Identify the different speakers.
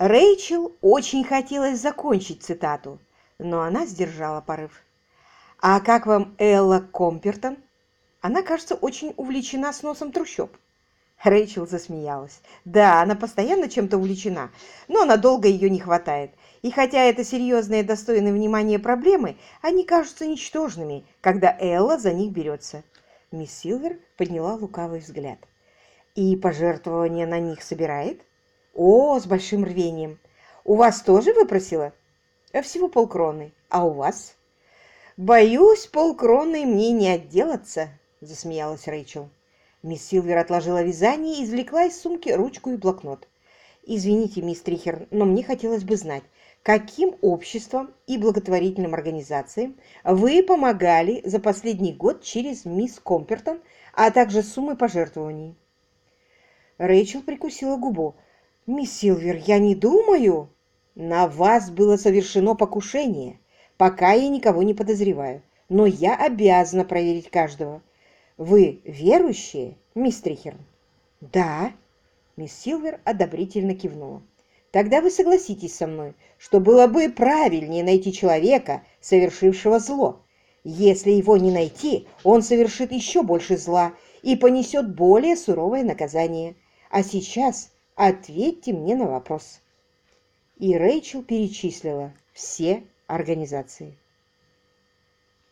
Speaker 1: Рэйчел очень хотелось закончить цитату, но она сдержала порыв. «А как вам Элла Компертон? Она, кажется, очень увлечена сносом трущоб». Рэйчел засмеялась. «Да, она постоянно чем-то увлечена, но надолго ее не хватает. И хотя это серьезные достойные внимания проблемы, они кажутся ничтожными, когда Элла за них берется». Мисс Силвер подняла лукавый взгляд. «И пожертвования на них собирает?» «О, с большим рвением! У вас тоже выпросила?» «Всего полкроны. А у вас?» «Боюсь, полкроны мне не отделаться», — засмеялась Рэйчел. Мисс Силвер отложила вязание и извлекла из сумки ручку и блокнот. «Извините, мисс Трихер, но мне хотелось бы знать, каким обществам и благотворительным организациям вы помогали за последний год через мисс Компертон, а также суммы пожертвований?» Рэйчел прикусила губу. «Мисс Силвер, я не думаю...» «На вас было совершено покушение. Пока я никого не подозреваю. Но я обязана проверить каждого. Вы верующие, мисс Трихерн?» «Да». Мисс Силвер одобрительно кивнула. «Тогда вы согласитесь со мной, что было бы правильнее найти человека, совершившего зло. Если его не найти, он совершит еще больше зла и понесет более суровое наказание. А сейчас ответьте мне на вопрос». И Рэйчел перечислила все организации.